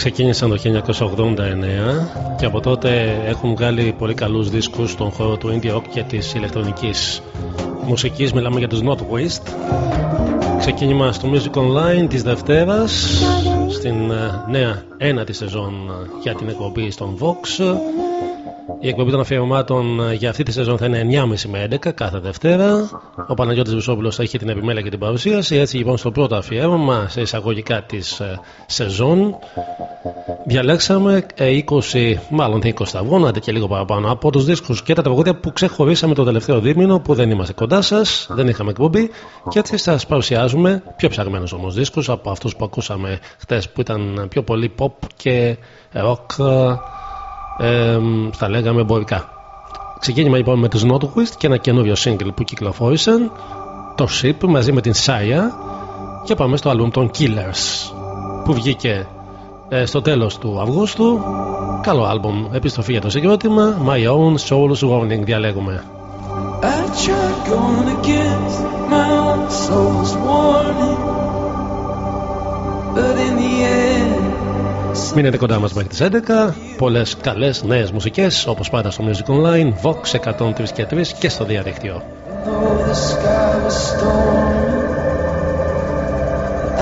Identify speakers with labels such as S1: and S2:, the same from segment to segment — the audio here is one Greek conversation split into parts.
S1: ξεκίνησαν το 1989 και από τότε έχουν βγάλει πολύ καλούς δίσκους στον χώρο του indie rock και της ηλεκτρονικής μουσικής. Μιλάμε για τους Northwest. Ξεκίνημα στο Music Online της Δευτέρας στην ε, νέα ένατη σεζόν για την εκπομπή στον Vox η εκπομπή των αφιερωμάτων ε, για αυτή τη σεζόν θα είναι 9.30 με 11 κάθε Δευτέρα. Ο Παναγιώτης Βουσόπουλος θα έχει την επιμέλεια και την παρουσίαση. Έτσι λοιπόν στο πρώτο αφιέρωμα σε εισαγωγικά της ε, σεζόν διαλέξαμε 20, ε, μάλλον 20 σταυγών, και λίγο παραπάνω από τους δίσκους και τα τραγούδια που ξεχωρίσαμε το τελευταίο δίμηνο που δεν είμαστε κοντά σας, δεν είχαμε εκπομπή και έτσι σας παρουσιάζουμε πιο ψαγμένους όμως δίσκους από αυτούς που ακούσαμε χτες που ήταν πιο πολύ pop και rock ε, θα λέγαμε εμπορικά. Ξεκίνημα λοιπόν με τους Northwest και ένα καινούριο single που κυκλοφόρησαν το Ship μαζί με την Saya. Και πάμε στο album των Killers που βγήκε ε, στο τέλος του Αυγούστου. Καλό album, επιστροφή για το συγκρότημα. My Own Soul's Warning διαλέγουμε. But in the end Μείνετε κοντά μας μέχρι τις 11 Πολλές καλές νέες μουσικές Όπως πάντα στο Music Online Vox 103 και 3 και στο διαδίκτυο.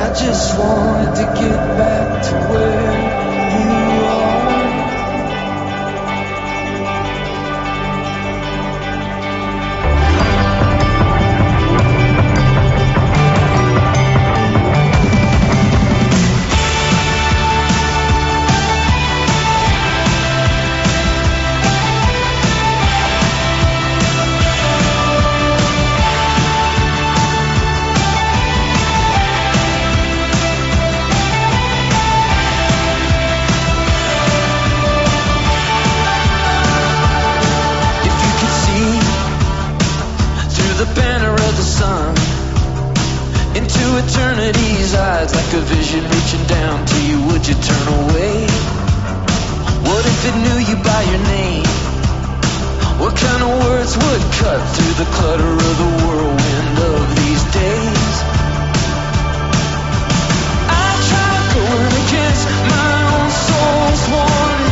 S1: I just wanted to get back to where eternity's eyes like a vision reaching down to you would you turn away? What if it knew you by your name? What kind of words would cut through the clutter of the whirlwind of these days? I try going against my own soul's warning.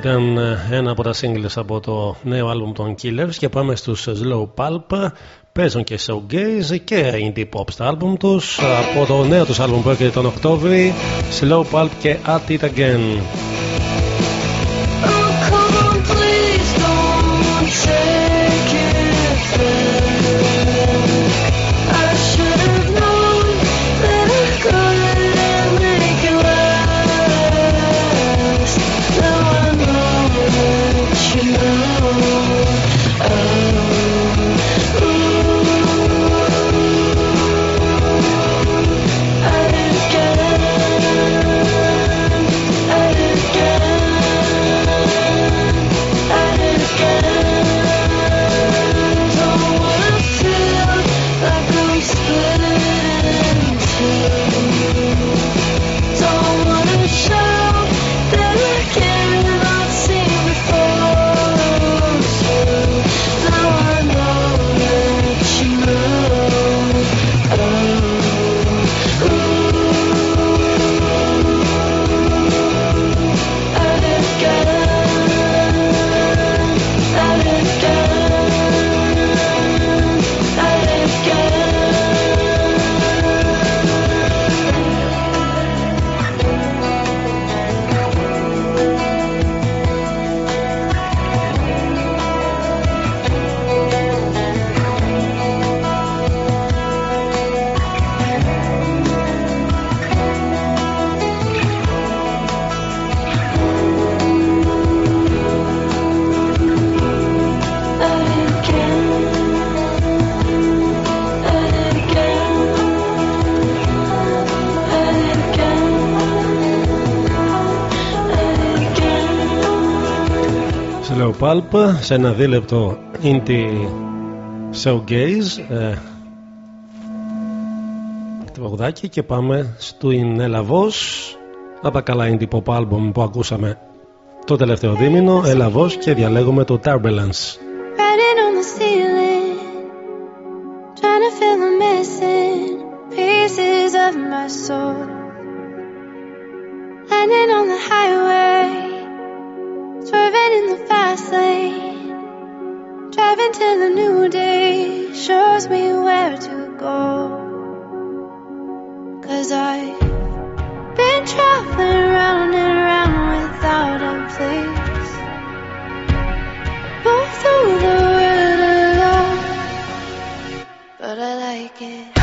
S2: Ήταν ε, ένα από τα singles από το νέο άλμπουμ των Killers και πάμε στους Slow Pulp. Παίζουν και showgaze και indie pop στα άλμπουμ τους. Από το νέο τους άλμπουμ που έρχεται τον Οκτώβρη Slow Pulp και At It Again Pulp σε ένα δίλεπτο indie showgaze ε, τραγουδάκι και πάμε στην Ελαβός από τα καλά indie pop album που ακούσαμε το τελευταίο δίμηνο Ελαβός και διαλέγουμε το Turbulence on the highway Swerving in the fast lane. Driving till the new day shows me where to go. Cause I've been traveling round and round without a place. Move through the world alone, but I like it.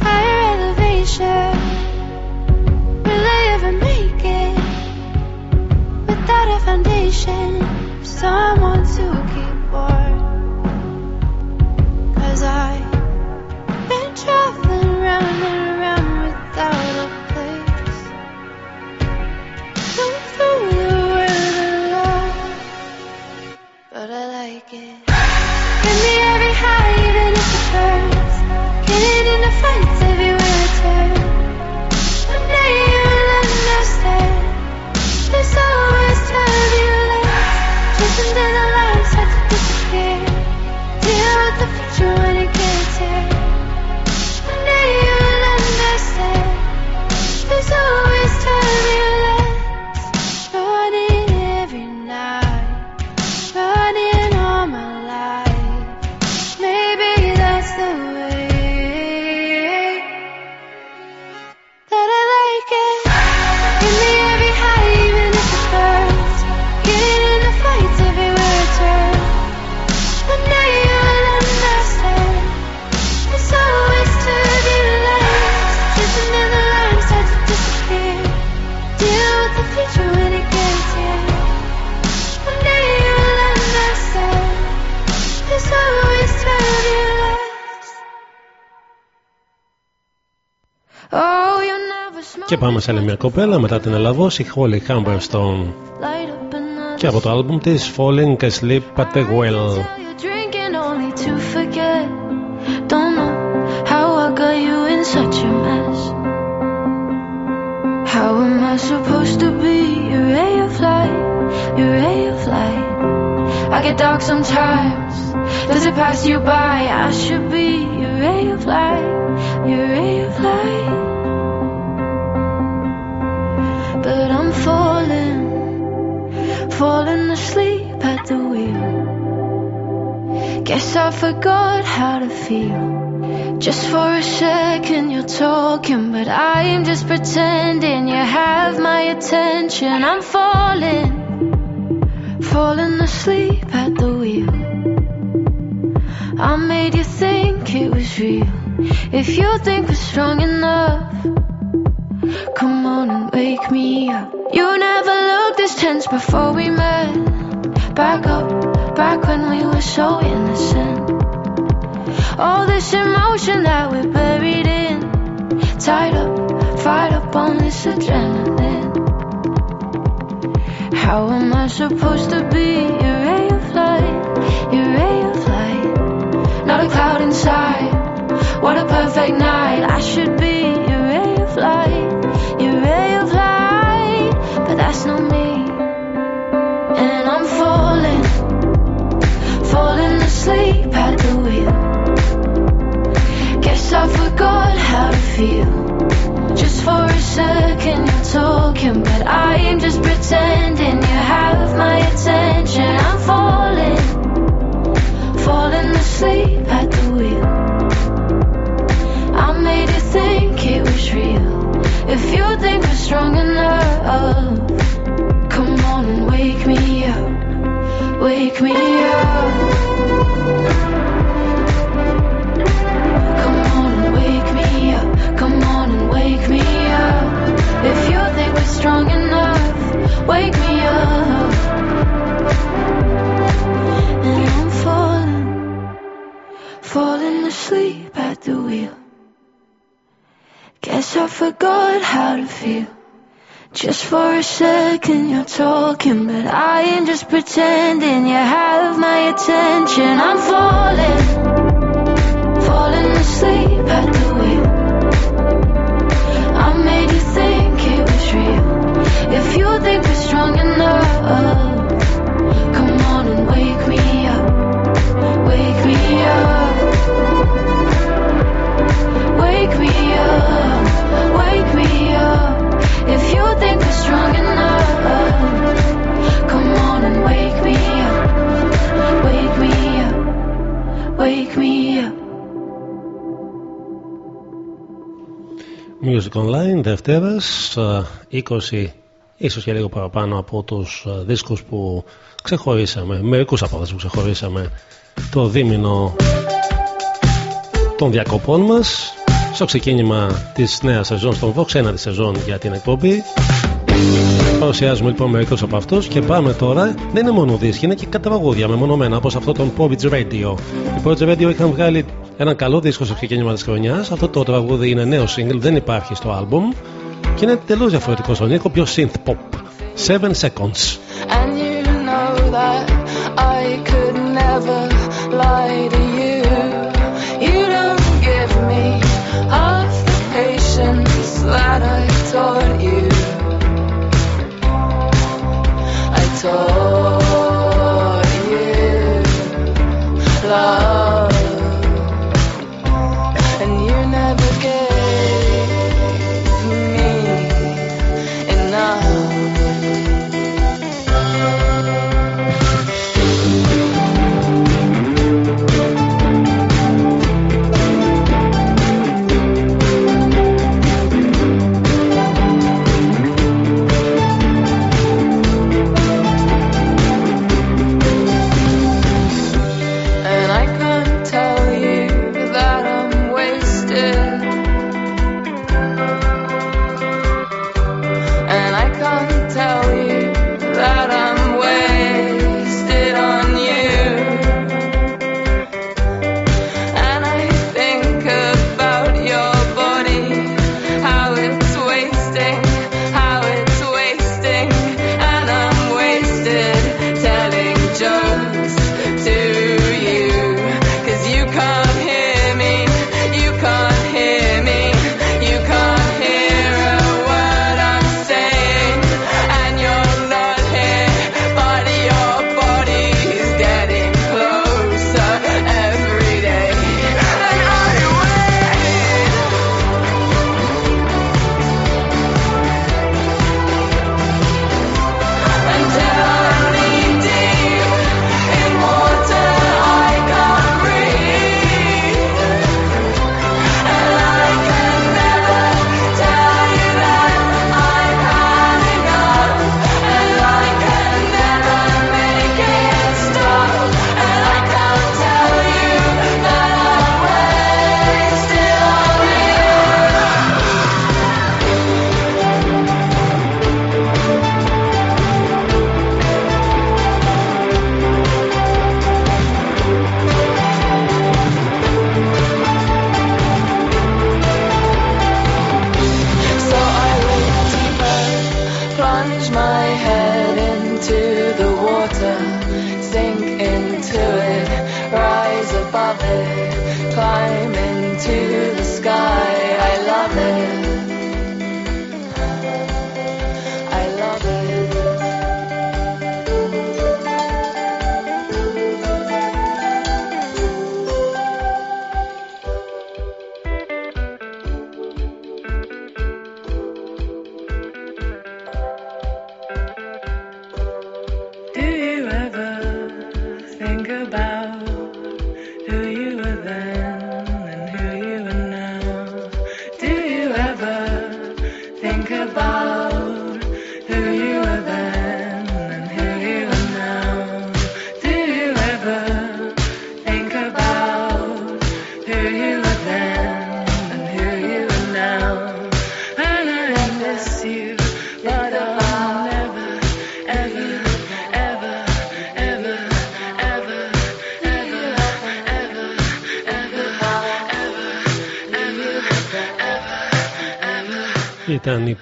S2: Higher elevation will I ever make it without a foundation? Someone to keep I've been traveling and without a place. Through the world alone, but I like it. Και πάμε σε άλλη μια κοπέλα μετά την Ελλαδόση, η Holly Humberstone. Και από το άλμπουμ της Falling Asleep at the Well. Don't know how I got you in such a mess. How am I supposed to be your ray of light, your ray of light? I get dark sometimes. Does it pass you by? I should be your ray of light, your ray of light. But I'm falling, falling asleep at the wheel. Guess I forgot how to feel. Just for a second you're talking, but I'm just pretending you have my attention. I'm falling, falling asleep at the wheel. I made you think it was real. If you think we're strong enough. Come on and wake me up. You never looked this tense before we met. Back up, back when we were so innocent. All this emotion that we're buried in. Tied up, fired up on this adrenaline. How am I supposed to be your ray of light? Your ray of light. Not a cloud inside. What a perfect night. I should be your ray of light that's not me. And I'm falling, falling asleep at the wheel. Guess I forgot how to feel. Just for a second you're talking, but I am just pretending you have my attention. I'm falling, falling asleep at the wheel. I made you think it was real. You think we're strong enough, come on and wake me up, wake me up. Come on and wake me up, come on and wake me up. If you think we're strong enough, wake me up. And I'm falling, falling asleep at the wheel. Guess I forgot how to feel. Just for a second you're talking, but I am just pretending you have my attention. I'm falling, falling asleep at the wheel. I made you think it was real. If you think Music Online Δευτέρας 20 ίσως και λίγο παραπάνω από τους δίσκους που ξεχωρίσαμε μερικούς από αυτούς που ξεχωρίσαμε το δίμηνο των διακοπών μας στο ξεκίνημα της νέας σεζόν στον Vox, ένα τη σεζόν για την εκπομπή. Παρουσιάζουμε λοιπόν μερικούς από αυτούς και πάμε τώρα. Δεν είναι μόνο δίσκοι, είναι και καταγωγούδια μεμονωμένα όπως αυτό των Povich Radio. Οι Povich Radio είχαν βγάλει ένα καλό δίσκο στο ξεκίνημα της χρονιάς. Αυτό το τραγούδι είναι νέο σύγκλι, δεν υπάρχει στο album. Και είναι τελώς διαφορετικό στον ήχο, πιο synth pop. 7 seconds.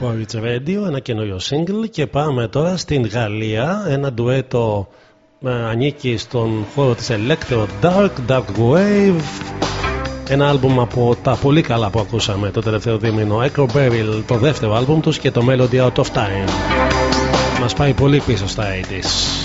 S2: Porridge Radio, ένα καινούριο single. Και πάμε τώρα στην Γαλλία, ένα ντουέτο με ανήκει στον χώρο της Electro Dark, Dark Wave. Ένα άλμπουμ από τα πολύ καλά που ακούσαμε το τελευταίο δίμηνο Echo Beryl, το δεύτερο άλμπουμ τους και το Melody Out of Time. Μας πάει πολύ πίσω στα 80's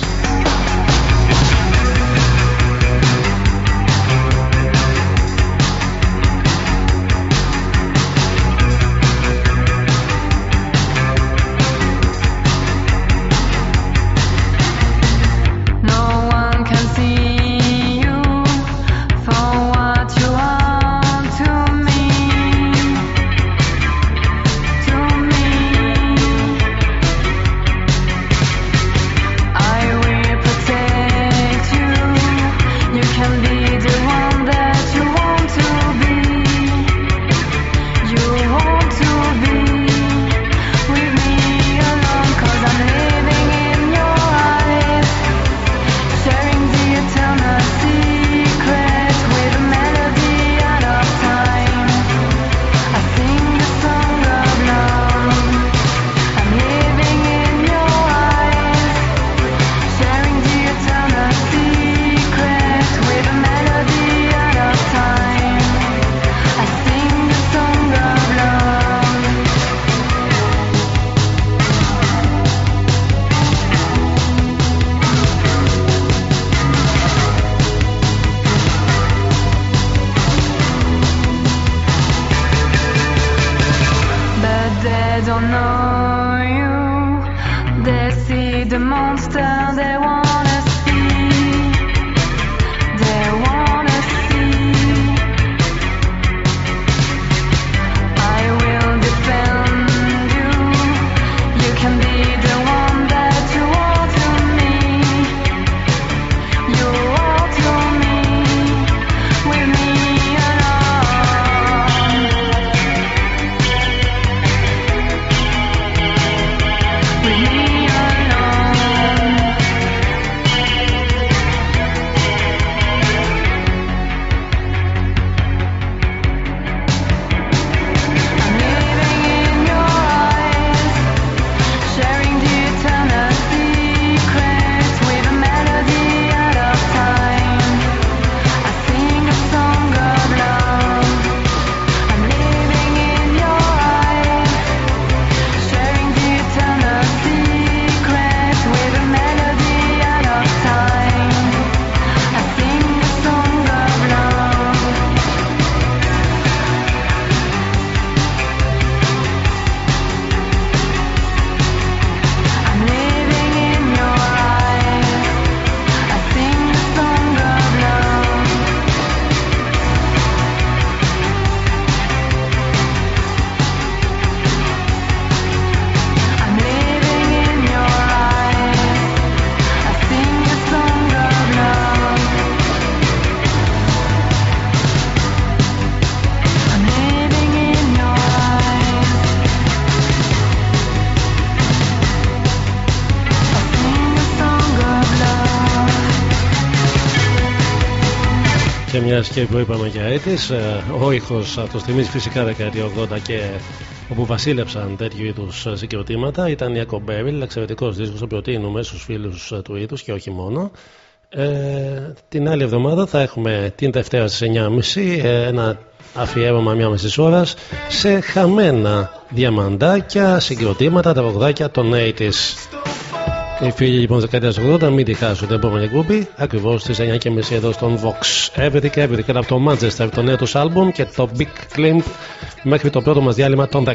S2: και που είπαμε για έτης ε, ο ήχος το θυμίζει φυσικά δεκαετία 80 και όπου βασίλεψαν τέτοιου είδους συγκροτήματα ήταν η Ακομπέριλ, εξαιρετικός δίσκος που προτείνουμε στους φίλους ε, του είδους και όχι μόνο. Ε, την άλλη εβδομάδα θα έχουμε την Δευτέρα στις 9.30 ε, ένα αφιέρωμα μια μισής ώρας σε χαμένα διαμαντάκια, συγκροτήματα, τα βογδάκια των 80's. Οι φίλοι λοιπόν δεκαετία 80 μην τη χάσουν την επόμενη κούπη ακριβώς στις 9.30 εδώ στον Vox. Everything Everything από το Manchester, το νέο τους album και το Big Climb μέχρι το πρώτο μας διάλειμμα των 10.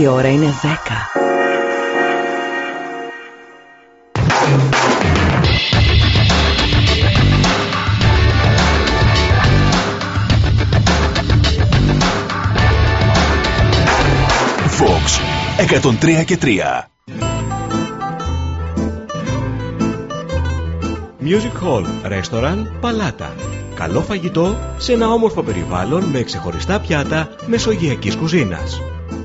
S3: Η ώρα είναι 10.
S4: Fox 103 και 3
S5: Music Hall, Restaurant, Παλάτα. Καλό φαγητό σε ένα όμορφο περιβάλλον με ξεχωριστά πιάτα μεσογειακής κουζίνας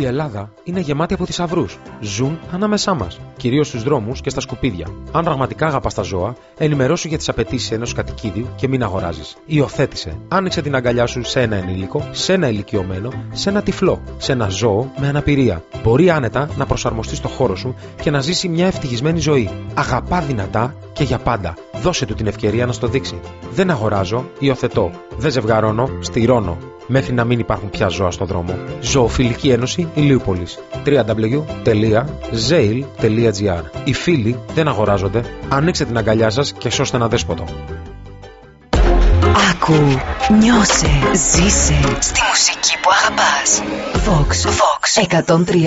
S6: Η Ελλάδα είναι γεμάτη από θησαυρούς. Ζουν ανάμεσά μας, κυρίως στους δρόμους και στα σκουπίδια. Αν πραγματικά αγαπάς τα ζώα, ενημερώσου για τις απαιτήσεις ενός κατοικίδιου και μην αγοράζεις. Υιοθέτησε. Άνοιξε την αγκαλιά σου σε ένα ενήλικο, σε ένα ηλικιωμένο, σε ένα τυφλό, σε ένα ζώο με αναπηρία. Μπορεί άνετα να προσαρμοστείς στο χώρο σου και να ζήσει μια ευτυχισμένη ζωή. Αγαπά δυνατά και για πάντα. Δώσε του την ευκαιρία να στο δείξει. Δεν αγοράζω, υιοθετώ. Δεν ζευγαρώνω, στηρώνω μέχρι να μην υπάρχουν πια ζώα στο δρόμο. Ζωοφιλική Ένωση Ηλίουπολης www.zail.gr Οι φίλοι δεν αγοράζονται. Ανοίξτε την αγκαλιά σας και σώστε ένα δέσποτο.
S3: Άκου, νιώσε, ζήσε στη μουσική που αγαπάς. Vox, Vox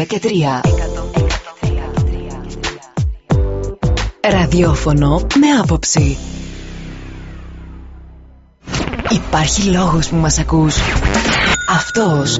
S3: 103 και 3. Ραδιόφωνο με άποψη. Υπάρχει λόγος που μας ακούς. Αυτός.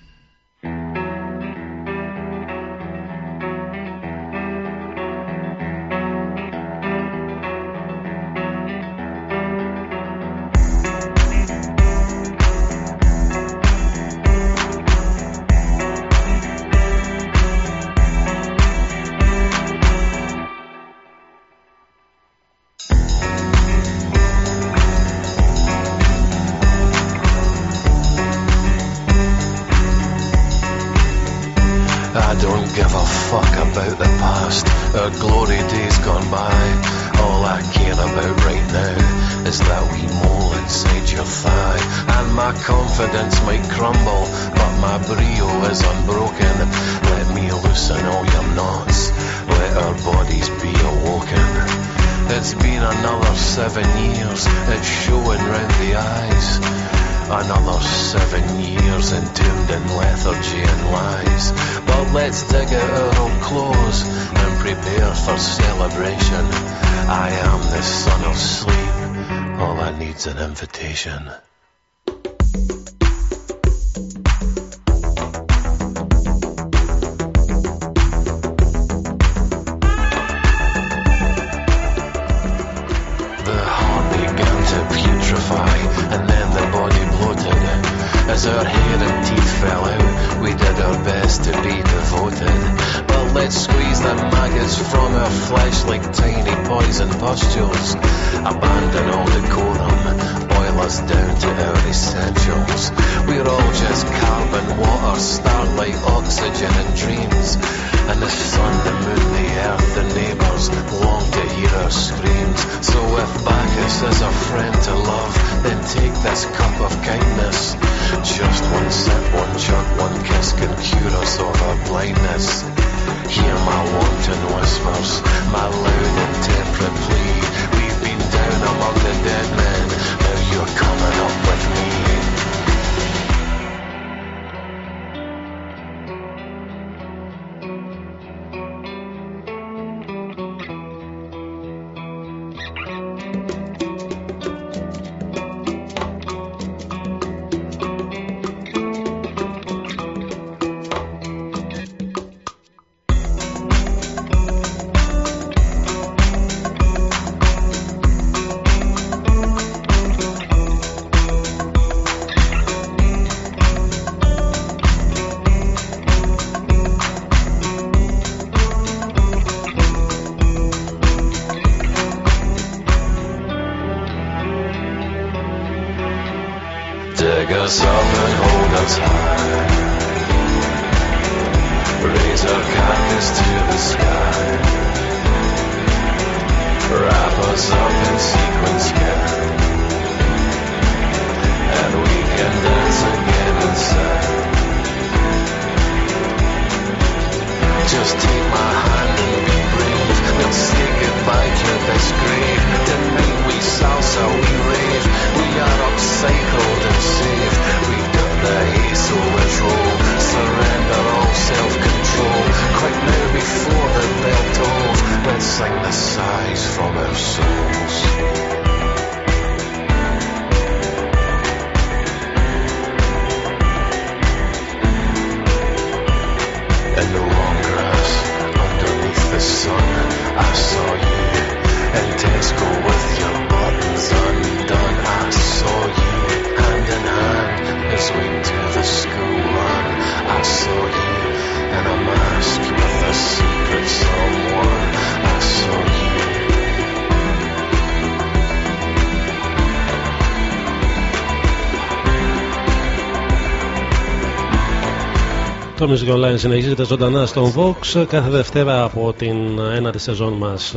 S7: Music Online συνεχίζεται ζωντανά στον Vox κάθε Δευτέρα από την ένατη σεζόν μας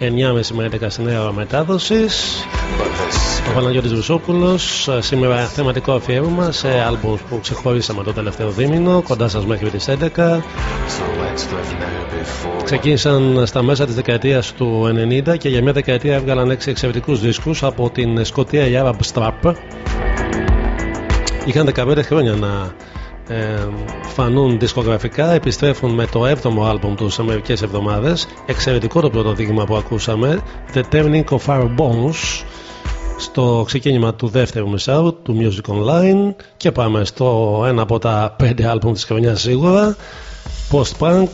S7: 9.30 με 11 στη νέα μετάδοσης. Ο Παναγιώτης Βουσόπουλος σήμερα θεματικό αφιέρωμα σε άλμπους που ξεχωρίσαμε το τελευταίο δίμηνο κοντά σας μέχρι τις 11 Ξεκίνησαν στα μέσα της δεκαετίας του 90 και για μια δεκαετία έβγαλαν 6 εξαιρετικούς δίσκους από την Σκοτία η Arab Strap. Είχαν 15 χρόνια να ε, φανούν δισκογραφικά επιστρέφουν με το 7ο άλμπουμ τους σε μερικές εβδομάδες. Εξαιρετικό το πρώτο δείγμα που ακούσαμε The Turning of Our Bones στο ξεκίνημα του δεύτερου μισάου του Music Online και πάμε στο ένα από τα πέντε άλμπουμ της χρονιάς σίγουρα. Post Punk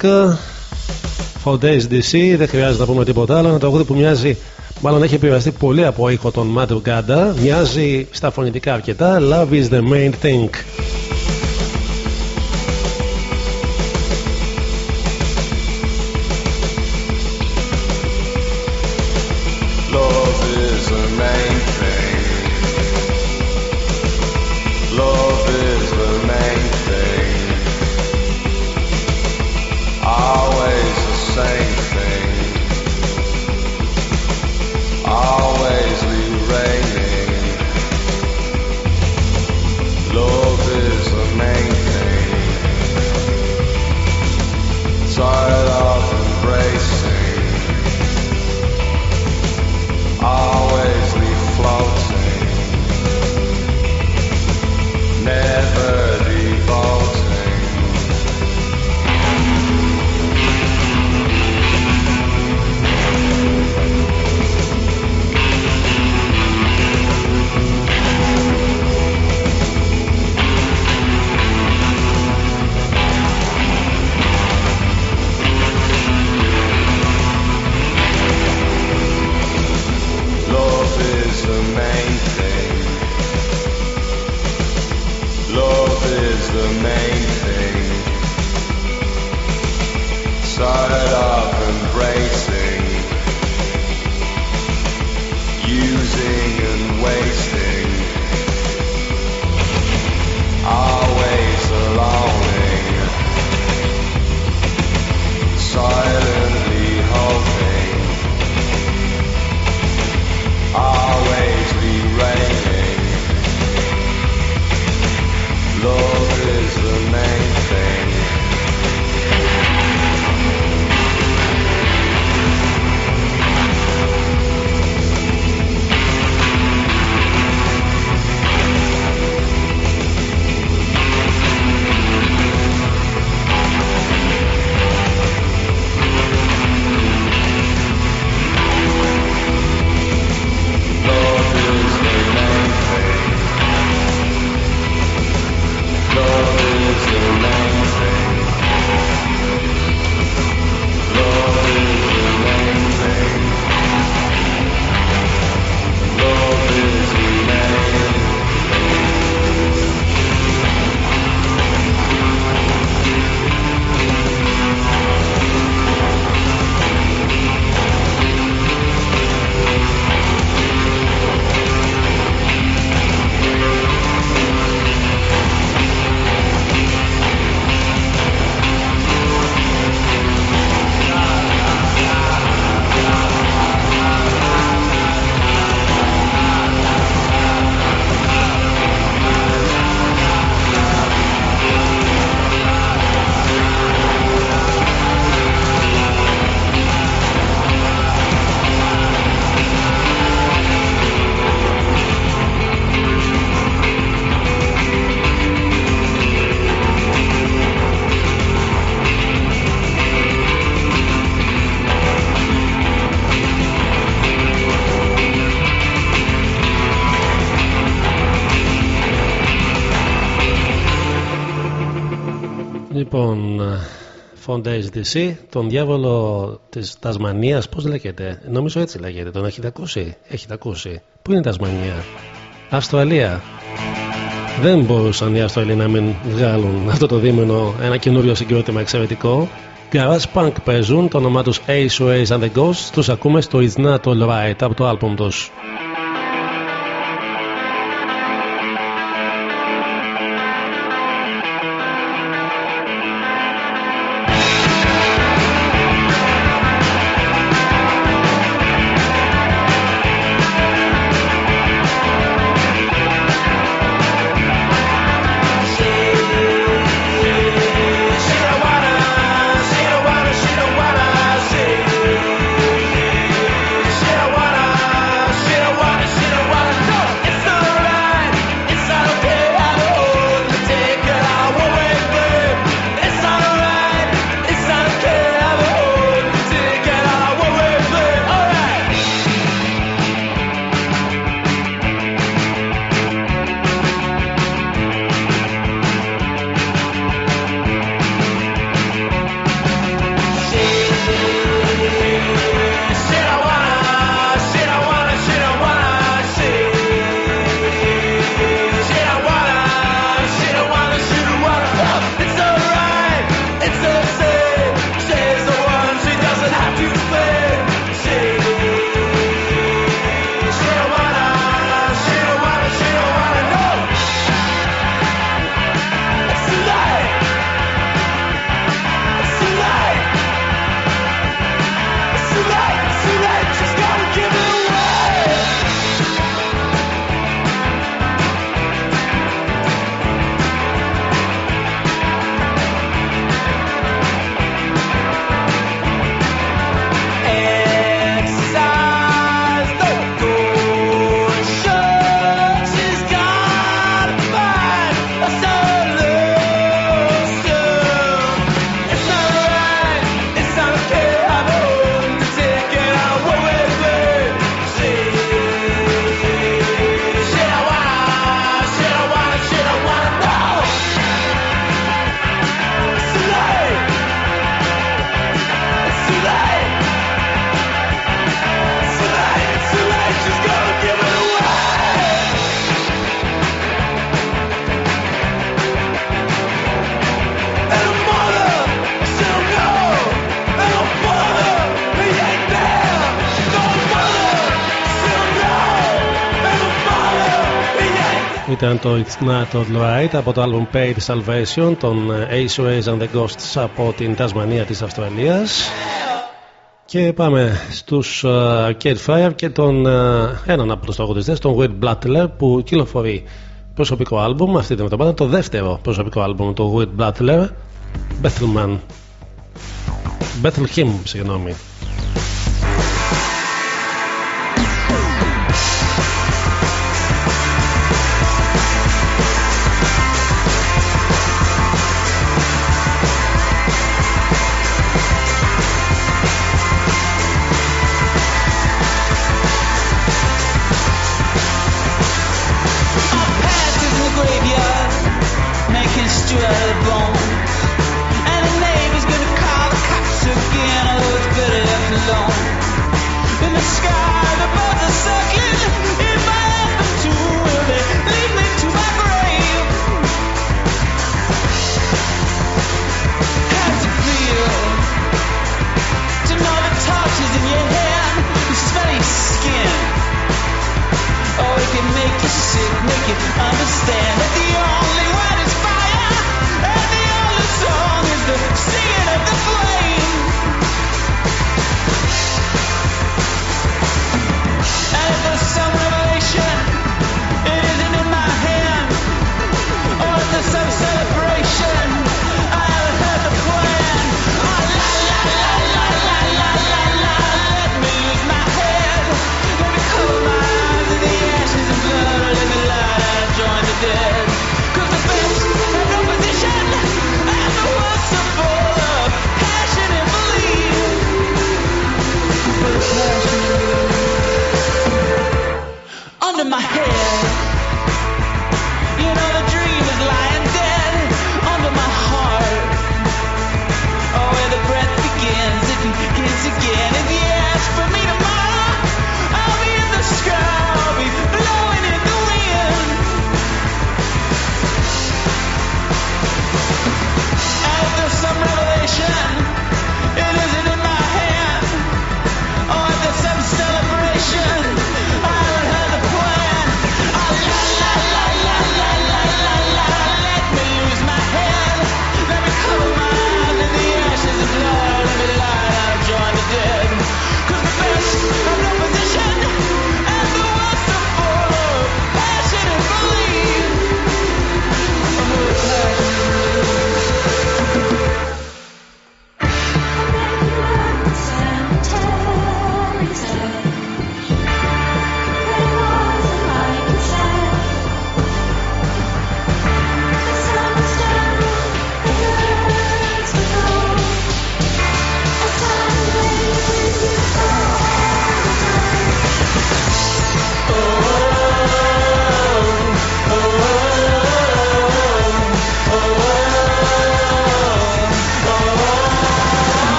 S7: For Days DC δεν χρειάζεται να πούμε τίποτα άλλο. Ένα τραγούδι που μοιάζει Μάλλον έχει επηρεαστεί πολύ από ήχο των Matt Uganda Μοιάζει στα φωνητικά αρκετά. Love is the main thing Fondays DC, τον διάβολο της Τασμανίας, πώς λέγεται, νομίζω έτσι λέγεται, τον έχετε ακούσει, έχετε ακούσει. Πού είναι η Τασμανία, Αυστραλία. Δεν μπορούσαν οι Αυστραλοί να μην βγάλουν αυτό το δίμηνο ένα καινούριο συγκρότημα εξαιρετικό. Garage Punk παίζουν, το όνομά τους Ace Ways and the Ghosts, τους ακούμε στο It's Not Right από το άλμπουμ τους.
S2: Ήταν το It's Not All Right από το album Paid Salvation των Ace Rays and the Ghosts από την Τασμανία της Αυστραλίας. Και πάμε στους uh, Arcade Fire και τον uh, έναν από τους τραγουδιστές τον Will Butler που κυκλοφορεί προσωπικό άλμπουμ αυτή την εβδομάδα το δεύτερο προσωπικό άλμπουμ του Will Butler Bethlehem Bethlehem συγγνώμη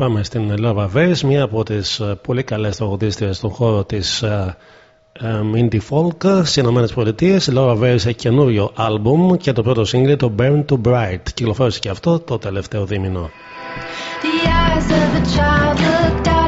S2: πάμε στην Lava Vase, μία από τις ε, πολύ καλές τραγουδίστριες στον χώρο της uh, um, indie folk στις Ηνωμένες Πολιτείες. Η Lava Vase έχει καινούριο άλμπουμ και το πρώτο σύγκρι το Burn to Bright. Κυκλοφόρησε και αυτό το τελευταίο δίμηνο. The eyes of the child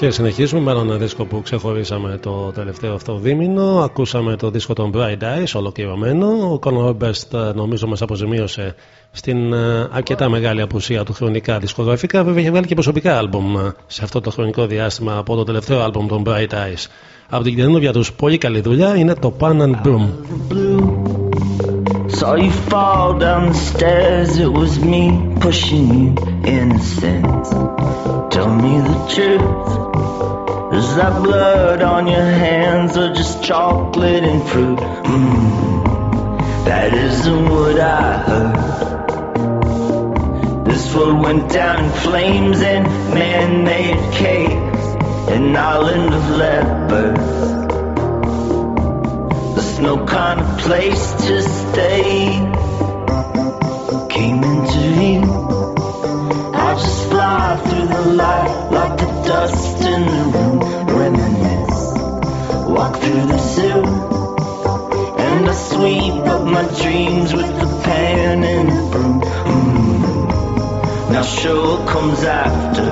S8: Και συνεχίζουμε με ένα δίσκο που ξεχωρίσαμε το τελευταίο αυτό δίμηνο. Ακούσαμε το δίσκο των Bright Eyes ολοκληρωμένο. Ο Conor Best νομίζω μας αποζημίωσε στην ε, αρκετά μεγάλη απουσία του χρονικά δισκογραφικά. Βέβαια έχει βγάλει και προσωπικά άλμπομ ε, σε αυτό το χρονικό διάστημα από το τελευταίο άλμπομ των Bright Eyes. Από την καινούργια τους πολύ καλή δουλειά είναι το Pan and Broom. Saw you fall down the stairs, it was me pushing you, innocent. Tell me the truth. Is that blood on your hands or just chocolate and fruit? Mm, that isn't what I heard. This world went down in flames and man-made caves, an island of lepers. There's no kind of place to stay. Came into view. I just fly through the light like the dust in the room. The zoo, and I sweep up my dreams with the pan and broom. Mm. Now show comes after.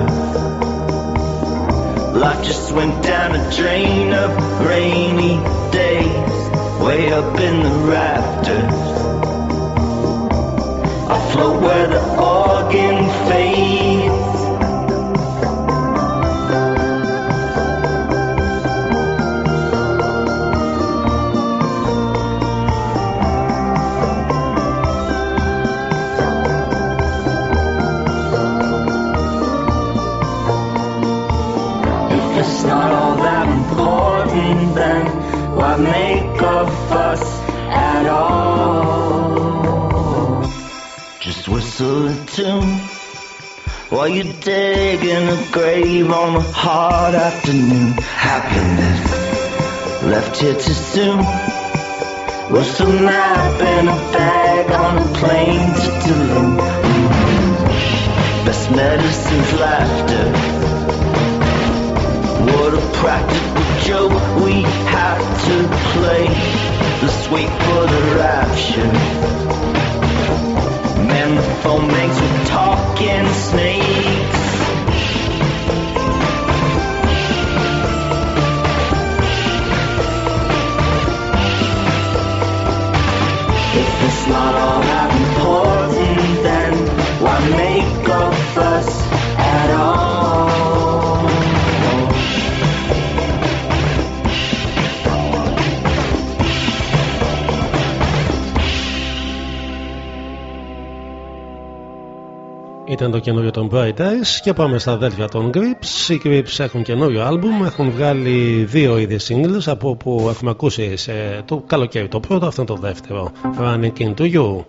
S8: Life just went down a drain of rainy days, way up in the rafters. I float where the organ fades. Fuss at all. Just whistle a tune while you're digging a grave on a hot afternoon. Happiness left here too soon. What's a map in a bag on a plane to Tulum? Best medicine's laughter. What a practical joke we have to play. Wait for the rapture. Man, the phone makes with talking snakes. If it's not all that important, then why make a fuss Ήταν το καινούριο των Bright Eyes και πάμε στα αδέλφια των Grips. Οι Grips έχουν καινούριο άλμπουμ, έχουν βγάλει δύο είδη singles από που έχουμε ακούσει σε το καλοκαίρι το πρώτο, αυτό το δεύτερο. Running into you.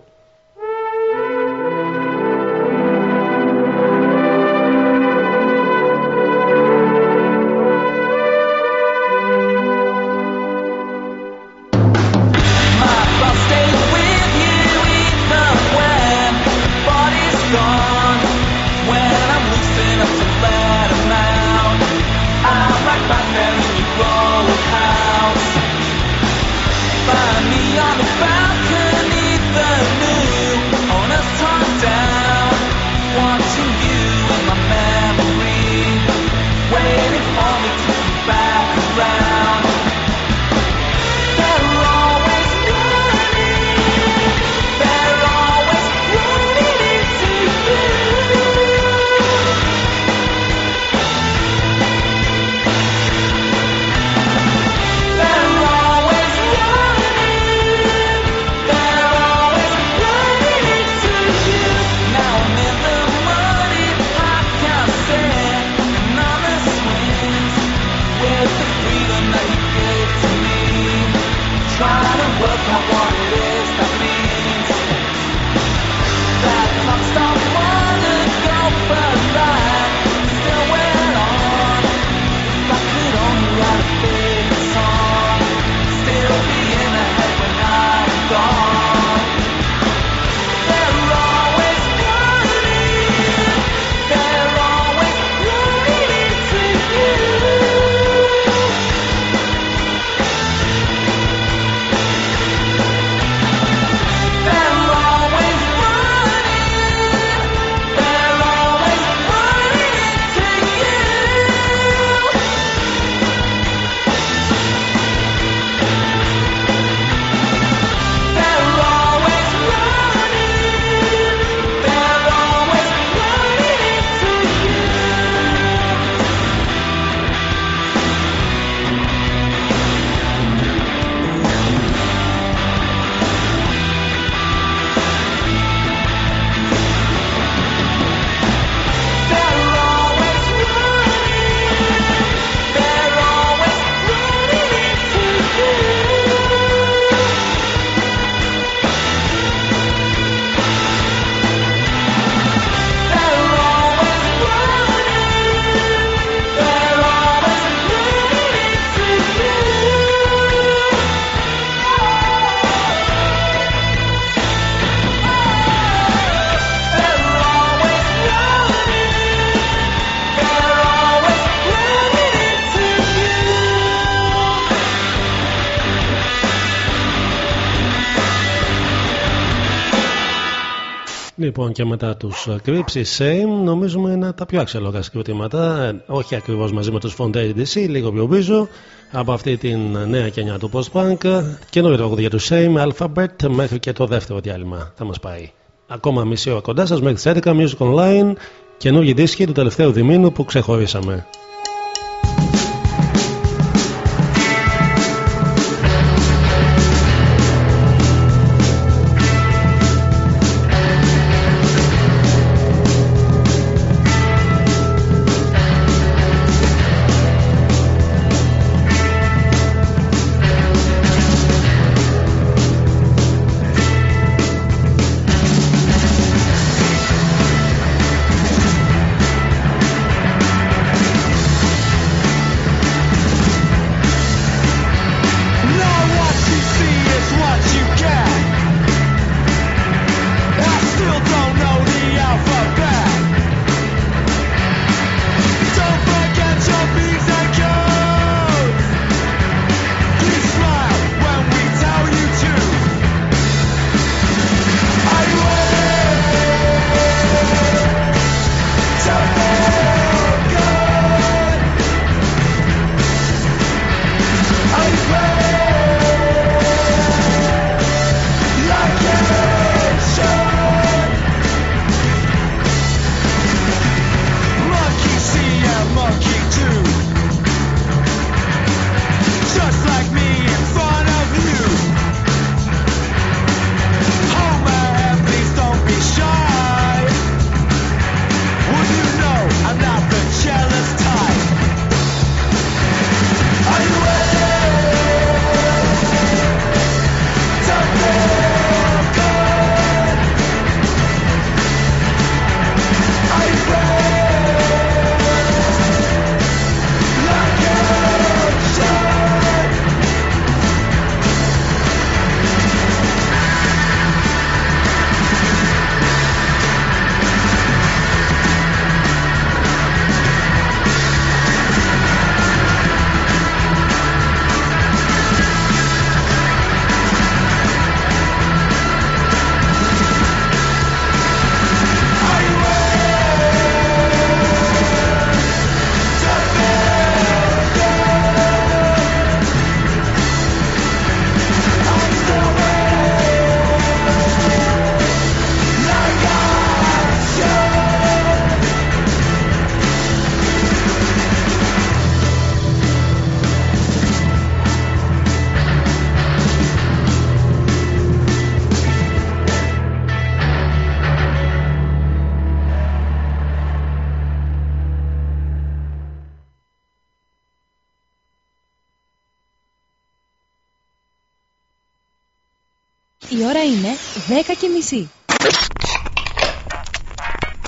S7: Λοιπόν, και μετά τους κρύψει Same, νομίζουμε είναι τα πιο αξιόλογα συγκροτήματα. Όχι ακριβώς μαζί με τους Fontaine DC, λίγο πιο πίσω. Από αυτή την νέα γενιά του post-punk. Καινούριο τραγούδι για τους Same, Alphabet, μέχρι και το δεύτερο διάλειμμα θα μας πάει. Ακόμα μισή ώρα κοντά σας μέχρι τις 11 Music Online. Καινούργιοι δίσκοι του τελευταίου διμήνου που ξεχωρίσαμε.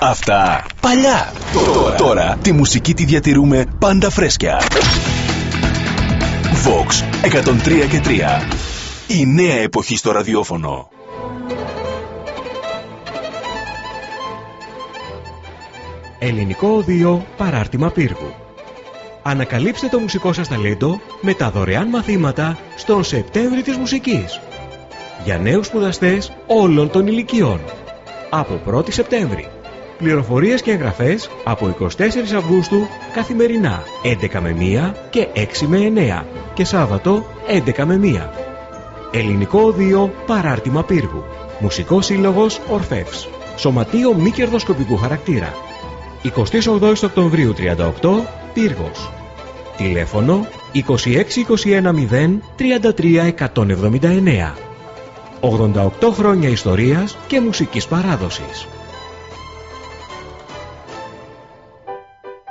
S4: Αυτά παλιά. Τώρα, τώρα τη μουσική τη διατηρούμε πάντα φρέσκια. Vox 103 και 3. Η νέα εποχή στο ραδιόφωνο.
S5: Ελληνικό Οδείο Παράρτημα Πύργου. Ανακαλύψτε το μουσικό σας ταλέντο με τα δωρεάν μαθήματα στον Σεπτέμβρη της Μουσικής. Για νέους σπουδαστές όλων των ηλικιών. Από 1η Σεπτέμβρη. Πληροφορίες και εγγραφές από 24 Αυγούστου καθημερινά 11 με 1 και 6 με 9 και Σάββατο 11 με 1. Ελληνικό Οδείο Παράρτημα Πύργου. Μουσικός Σύλλογος Ορφεύς. Σωματείο μη κερδοσκοπικού χαρακτήρα. 28 Οκτωβρίου 38 Πύργος. Τηλέφωνο 2621 0 33 179. 88 χρόνια ιστορίας και μουσικής παράδοσης.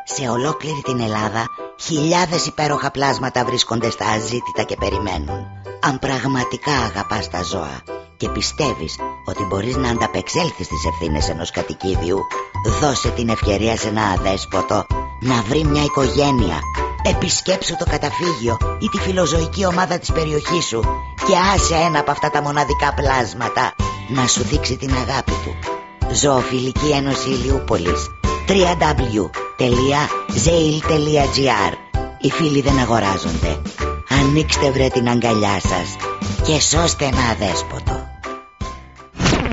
S9: Σε ολόκληρη την Ελλάδα χιλιάδες υπέροχα πλάσματα βρίσκονται στα αζήτητα και περιμένουν. Αν πραγματικά αγαπάς τα ζώα και πιστεύεις ότι μπορείς να ανταπεξέλθεις στις ευθύνες ενός κατοικίδιου, δώσε την ευκαιρία σε ένα αδέσποτο να βρει μια οικογένεια. Επισκέψου το καταφύγιο ή τη φιλοζωική ομάδα της περιοχής σου και άσε ένα από αυτά τα μοναδικά πλάσματα να σου δείξει την αγάπη του. Ζωοφιλική Ένωση Ηλιούπολης www.zail.gr Οι φίλοι δεν αγοράζονται. Ανοίξτε βρε την αγκαλιά σας και σώστε ένα αδέσποτο.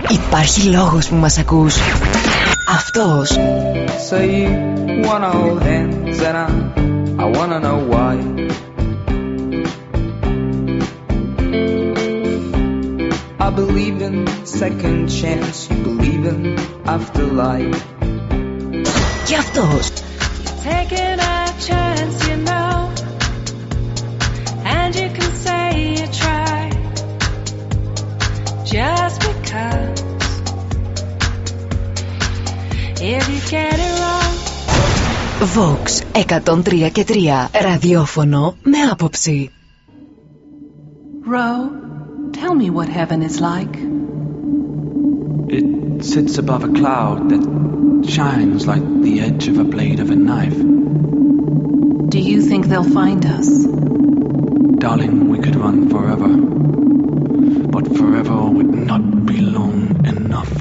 S3: Υπάρχει λόγος που μας ακούς. Αυτός.
S10: Say you wanna hold hands and I, I wanna know why. I believe in second chance, you believe in afterlife.
S3: Και αυτός.
S11: Taking a chance, you know, and you can say you tried just because. If you get it wrong,
S3: Vox 103 και 3 ραδιόφωνο με άποψη.
S12: Ro, tell me what heaven is like.
S13: It sits above a cloud that shines like the edge of a blade of a knife.
S12: Do you think they'll find us?
S13: Darling, we could run forever. But forever would not be long enough.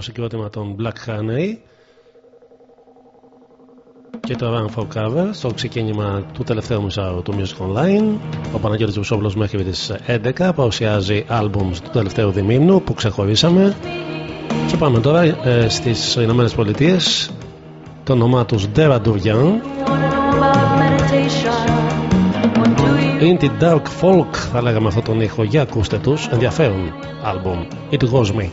S2: Το συγκρότημα των Black Honey και το Run for Cover στο ξεκίνημα του τελευταίου μισάου του Music Online. Ο Παναγιώτης Βουσόβλος μέχρι τις 11 παρουσιάζει albums του τελευταίου διμήνου που ξεχωρίσαμε. Και πάμε τώρα ε, στις Ηνωμένες Πολιτείες. Το όνομά τους Dera Durian Indie Dark Folk θα λέγαμε αυτόν τον ήχο για ακούστε τους. Ενδιαφέρον album It Was Me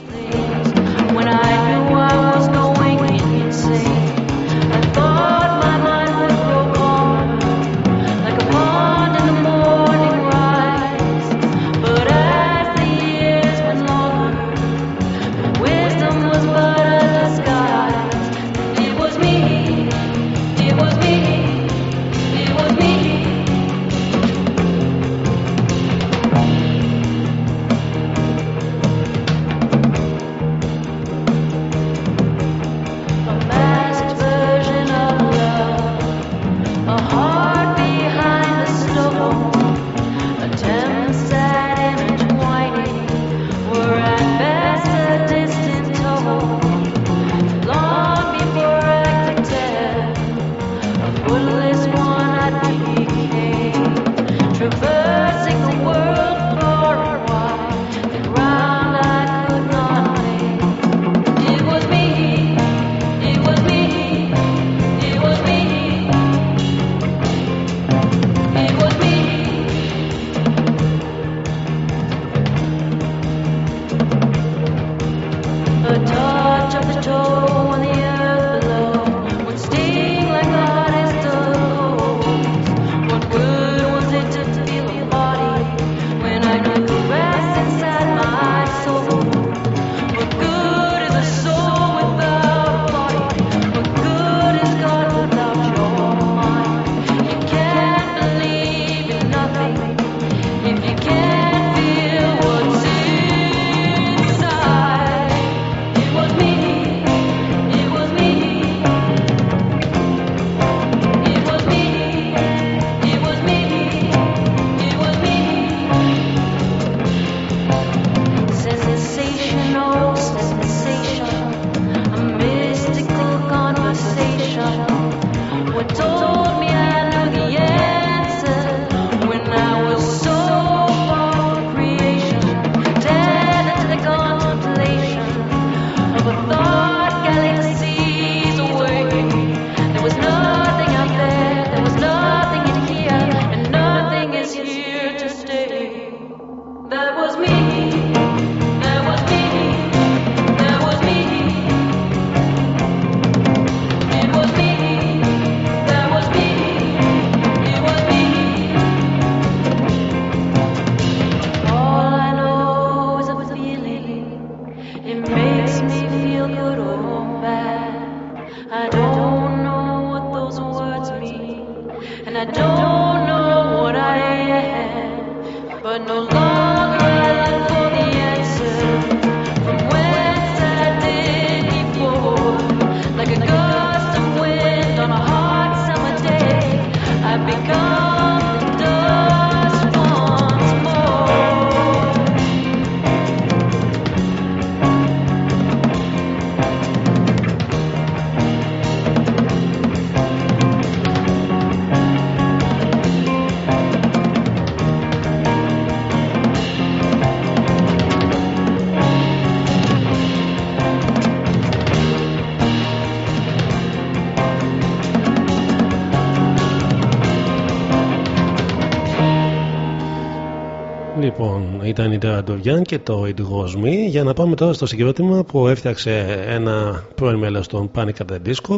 S7: ήταν η Ντοραντοριάν και το It για να πάμε τώρα στο συγκρότημα που έφτιαξε ένα πρώην μέλος των Panic at the Disco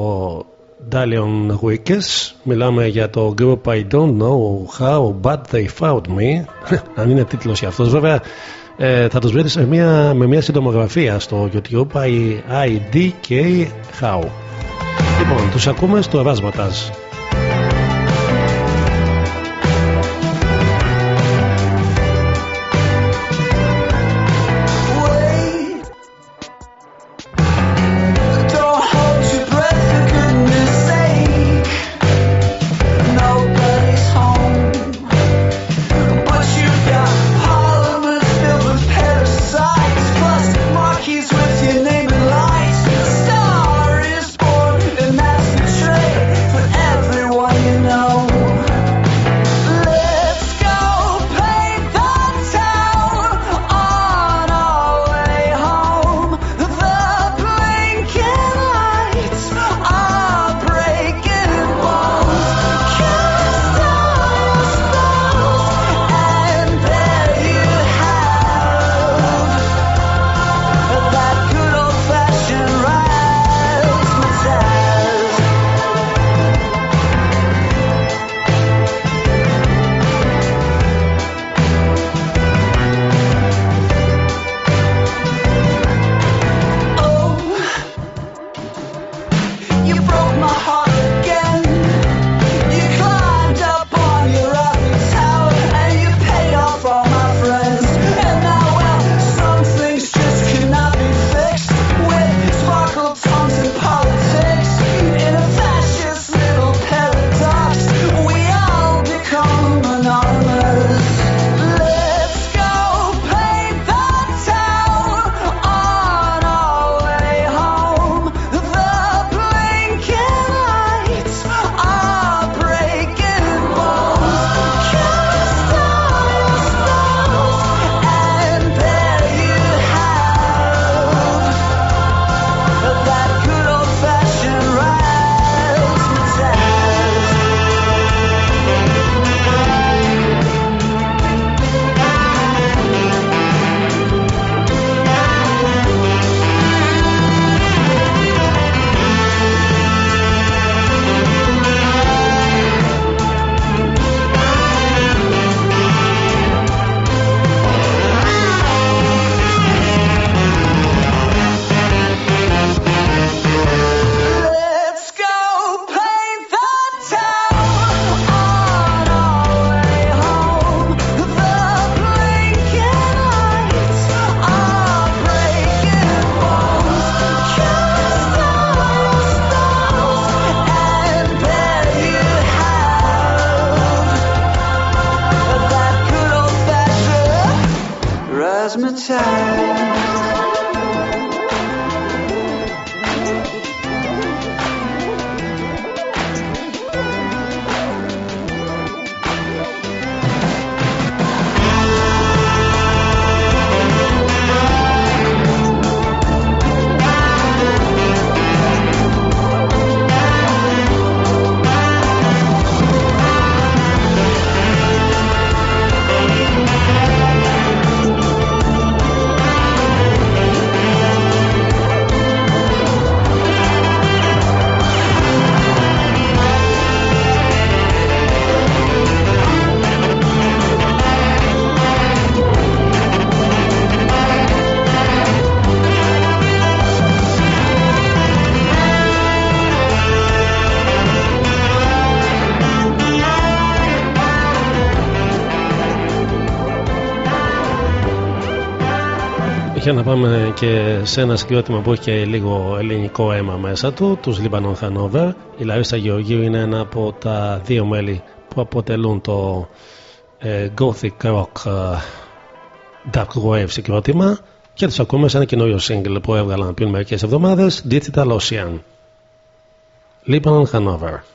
S7: ο Dalion Wickes μιλάμε για το group I don't know how bad they found me. Αν είναι τίτλος για αυτός βέβαια ε, θα τους βρείτε μια, με μια συντομογραφία στο YouTube IDK How. Λοιπόν τους ακούμε στο Erasmus
S14: συνέχεια να πάμε και σε ένα συγκρότημα που έχει και λίγο ελληνικό αίμα μέσα του, τους Lebanon Hanover. Η Λαρίσα Γεωργίου είναι ένα από τα δύο μέλη που αποτελούν το ε, Gothic Rock ε, Dark Wave συγκρότημα και τους ακούμε σε ένα καινούριο single που έβγαλαν πριν μερικές εβδομάδες, Digital Ocean. Lebanon Hanover.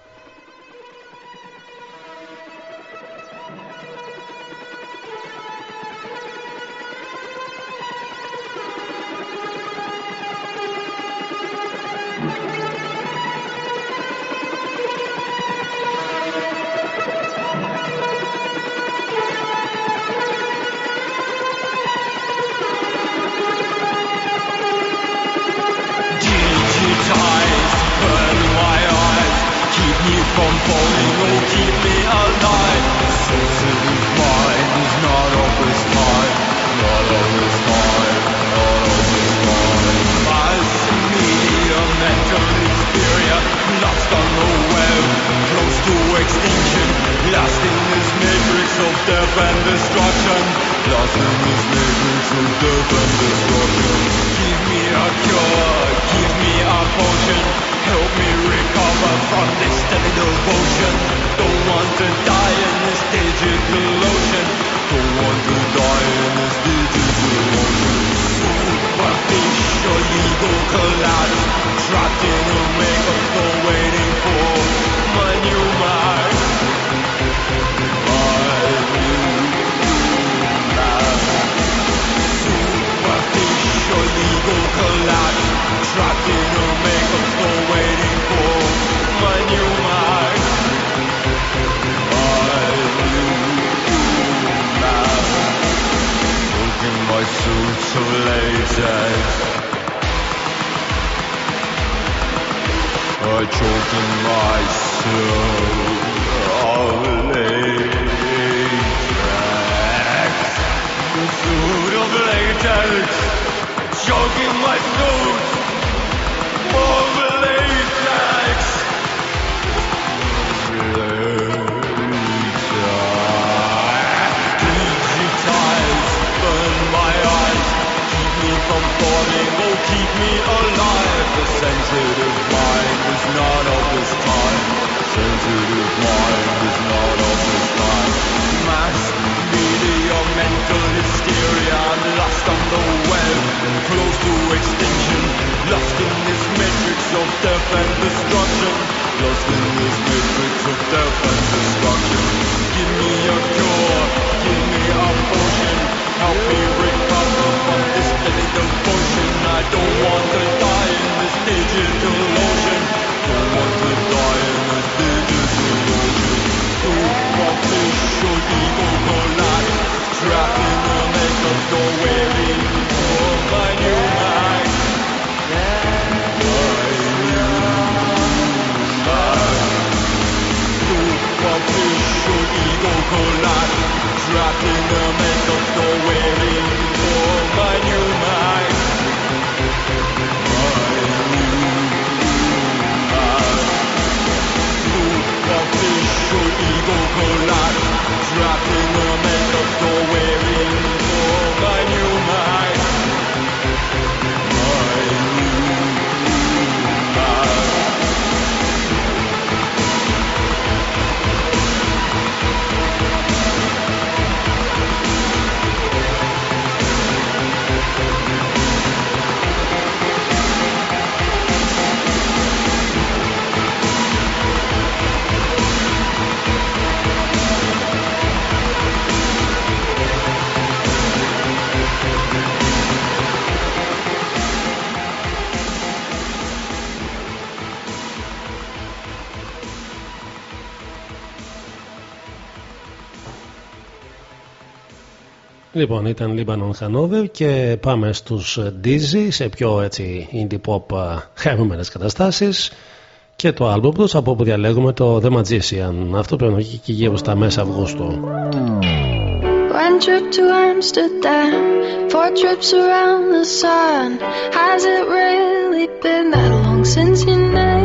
S14: of dope Λοιπόν, ήταν Lebanon Hanover και πάμε στους Dizzy σε πιο έτσι indie pop χαρούμενες καταστάσεις και το άλμπομ τους από όπου διαλέγουμε το The Magician. Αυτό πρέπει να έχει και γύρω στα μέσα Αυγούστου.
S2: One trip to Amsterdam, four trips around the sun. Has it really been that long since your name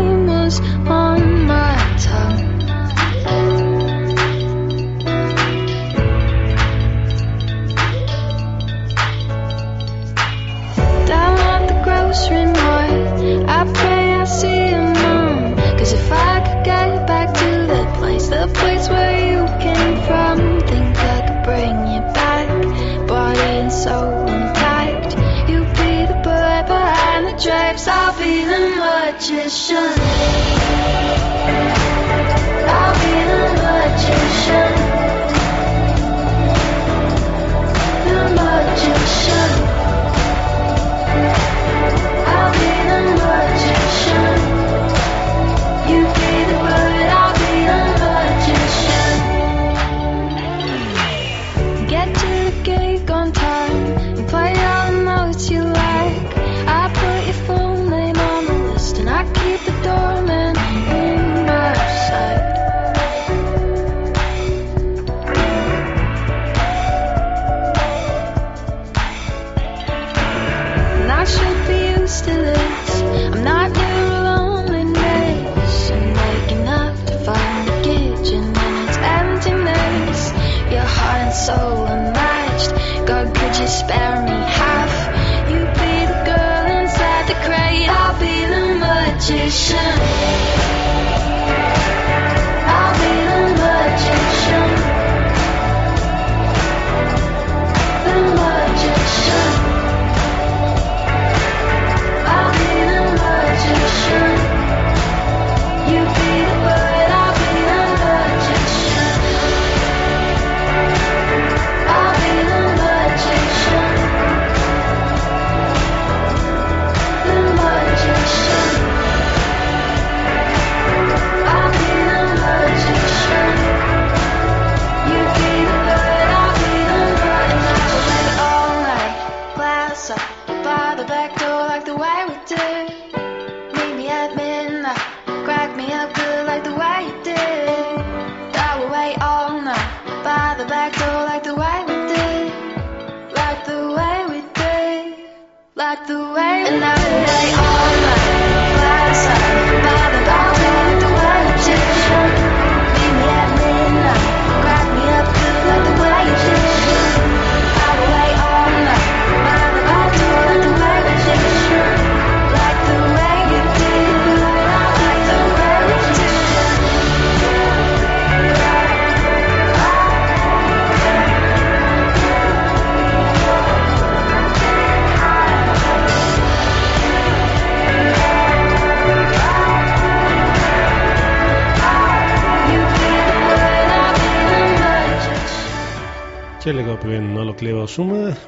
S2: Revolution.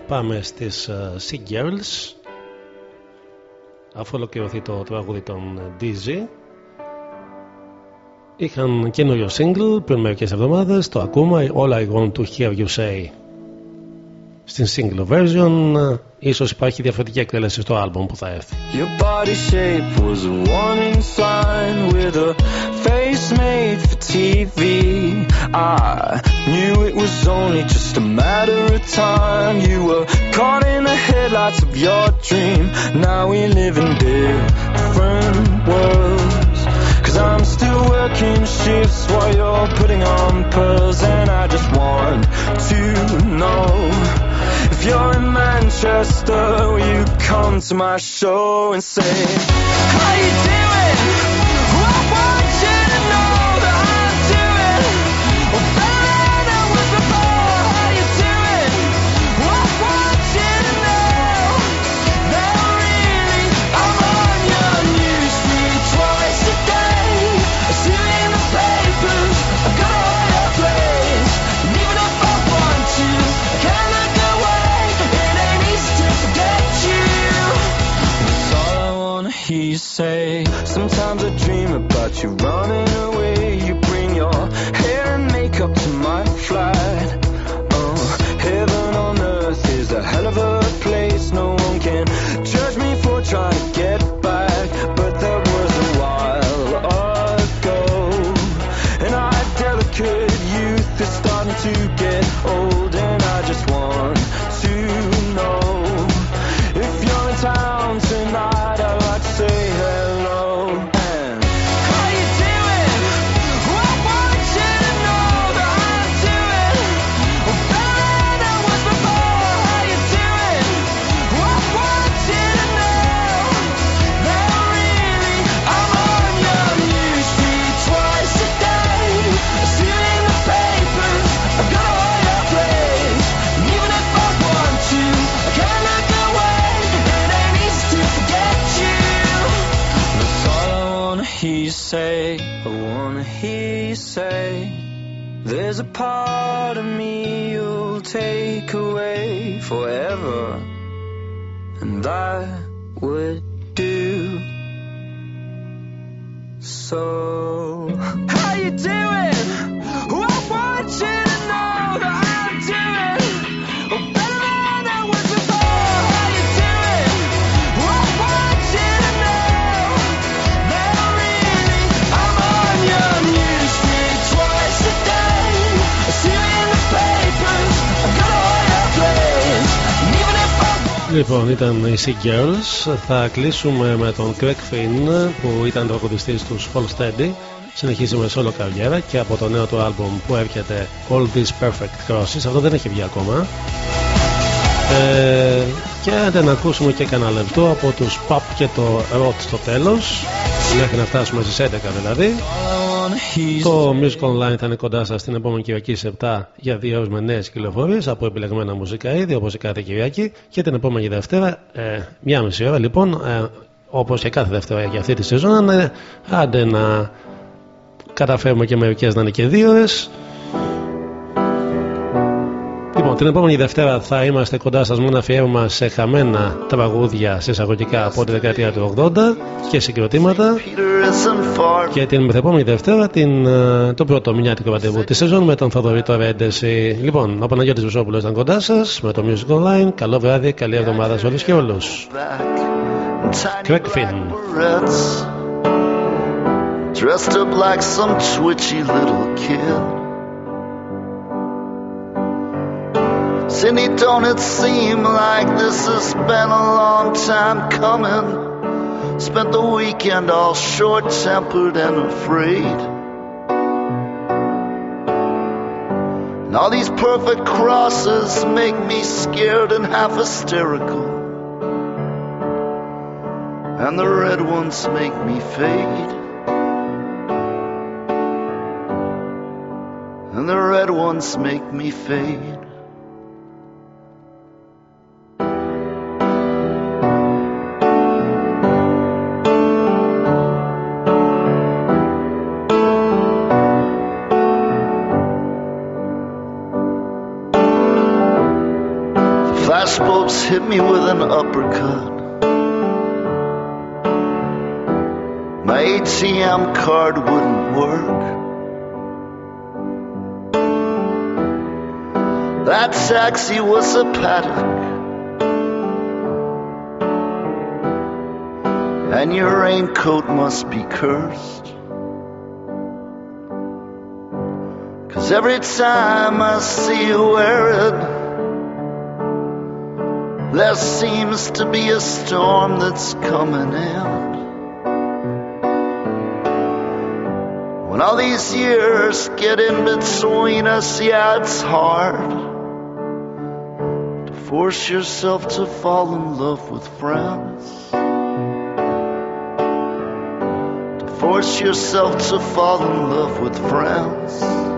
S2: Πάμε στις ε, Sea Girls αφού ολοκληρωθεί το τραγούδι των ε, Dizzy είχαν καινούριο single πριν μερικές εβδομάδες το ακούμε All I Want To Hear You Say. στην single version ίσως υπάρχει διαφορετική εκτέλεση στο άλμπομ που θα έρθει.
S1: Your body shape was a warning sign With a face made for TV I knew it was only just a matter of time. You were caught in the headlights of your dream. Now we live in different worlds. Cause I'm still working shifts while you're putting on pearls And I just want to know if you're in Manchester, will you come to my show and say, How you doing? What. say. Sometimes I dream about you running away. You bring your hair and makeup to my flight. forever.
S2: Λοιπόν, ήταν οι Sea Girls. Θα κλείσουμε με τον Craig Finn που ήταν τραγουδιστής τους Fall Steady. Συνεχίζουμε σε όλο καριέρα και από το νέο του άλμπουμ που έρχεται All These Perfect Crosses. Αυτό δεν έχει βγει ακόμα.
S7: Ε, και άντε να ακούσουμε και κανένα λεπτό από τους Pop και το Rot στο τέλος μέχρι να φτάσουμε στις 11 δηλαδή το Music Online θα είναι κοντά σας την επόμενη Κυριακή σε 7 για δύο ώρες με νέες κυκλοφορίες από επιλεγμένα μουσικά είδη όπως κάθε Κυριακή και την επόμενη Δευτέρα ε, μια μισή ώρα λοιπόν ε, όπως και κάθε Δευτέρα για αυτή τη σεζόν ε, άντε να καταφέρουμε και μερικές να είναι και δύο ώρες. Λοιπόν, την επόμενη Δευτέρα θα είμαστε κοντά σας με ένα αφιέρωμα σε χαμένα τραγούδια σε εισαγωγικά από τη δεκαετία του 80 και συγκροτήματα. Και την επόμενη Δευτέρα την, ε, το πρώτο μηνιάτικο ραντεβού της σεζόν με τον Θοδωρήτο Ρέντεση. Λοιπόν, ο Παναγιώτης Βουσόπουλος ήταν κοντά σας με το Music Online. Καλό βράδυ, καλή εβδομάδα σε όλους και όλους. Craig Finn.
S15: Dressed up like some twitchy little kid. Cindy, don't it seem like this has been a long time coming? Spent the weekend all short tempered and afraid. And all these perfect crosses make me scared and half hysterical. And the red ones make me fade. And the red ones make me fade. Flashbulbs hit me with an uppercut. My ATM card wouldn't work. That taxi was a paddock. And your raincoat must be cursed. Cause every time I see you wear it, there seems to be a storm that's coming in. When all these years get in between us, yeah, it's hard to force yourself to fall in love with friends. To force yourself to fall in love with friends.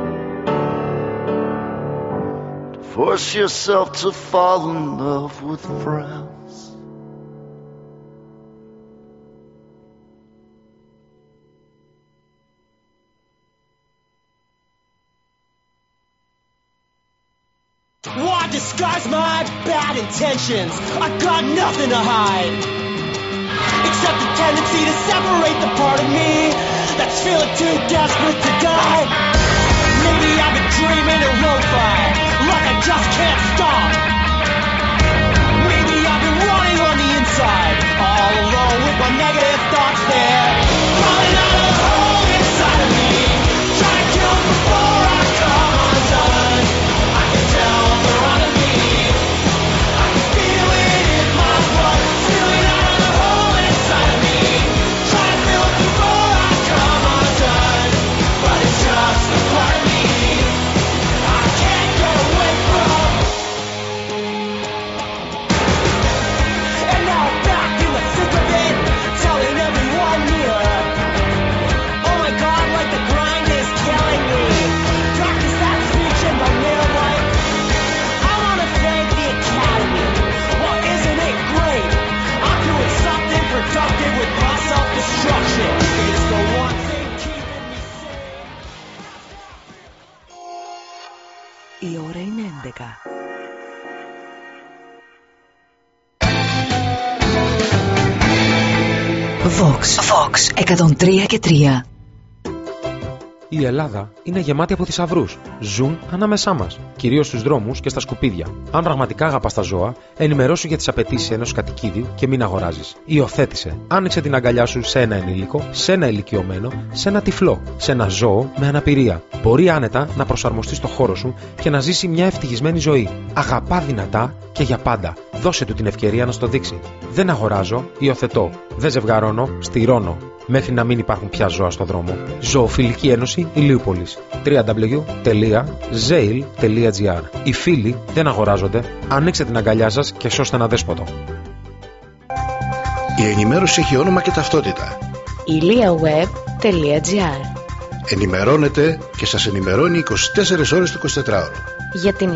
S15: Force yourself to fall in love with friends.
S16: Why disguise my bad intentions? I got nothing to hide. Except the tendency to separate the part of me that's feeling too desperate to die. Maybe I've been dreaming of lo-fi, like I just can't stop.
S3: Vox. Vox 103 και 3.
S6: Η Ελλάδα είναι γεμάτη από θησαυρούς. Ζουν ανάμεσά μας, κυρίως στους δρόμους και στα σκουπίδια. Αν πραγματικά αγαπάς τα ζώα, ενημερώσου για τις απαιτήσεις ενός κατοικίδιου και μην αγοράζεις. Υιοθέτησε. Άνοιξε την αγκαλιά σου σε ένα ενήλικο, σε ένα ηλικιωμένο, σε ένα τυφλό, σε ένα ζώο με αναπηρία. Μπορεί άνετα να προσαρμοστείς στο χώρο σου και να ζήσει μια ευτυχισμένη ζωή. Αγαπά δυνατά και για πάντα. Δώσε του την ευκαιρία να στο δείξει. Δεν αγοράζω, υιοθετώ. Δεν ζευγαρώνω, στηρώνω. Μέχρι να μην υπάρχουν πια ζώα στο δρόμο. Ζωοφιλική Ένωση Ηλίουπολης. www.zail.gr iliaweb.gr Οι φίλοι δεν αγοράζονται. Ανοίξτε την αγκαλιά σας και σώστε ένα δέσποτο.
S17: Η ενημέρωση έχει όνομα και ταυτότητα.
S18: iliaweb.gr
S17: Ενημερώνετε και σας ενημερώνει 24 ώρες το 24ωρο.
S18: Για την